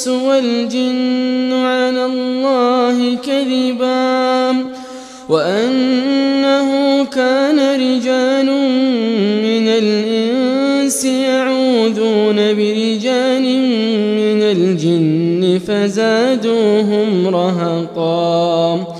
الإنس والجن على الله كذبا وأنه كان رجال من الإنس يعوذون برجال من الجن فزادوهم رهقا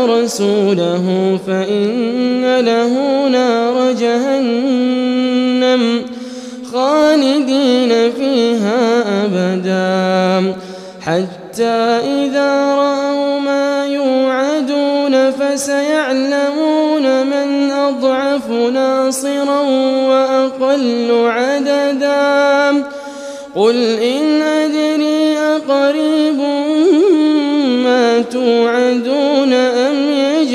ورسوله فإن له نار جهنم خالدين فيها أبدا. حتى إذا رأوا ما يوعدون فسيعلمون من أضعف ناصرا وأقل عددا. قل إن أدري أقريب ما توعدون أم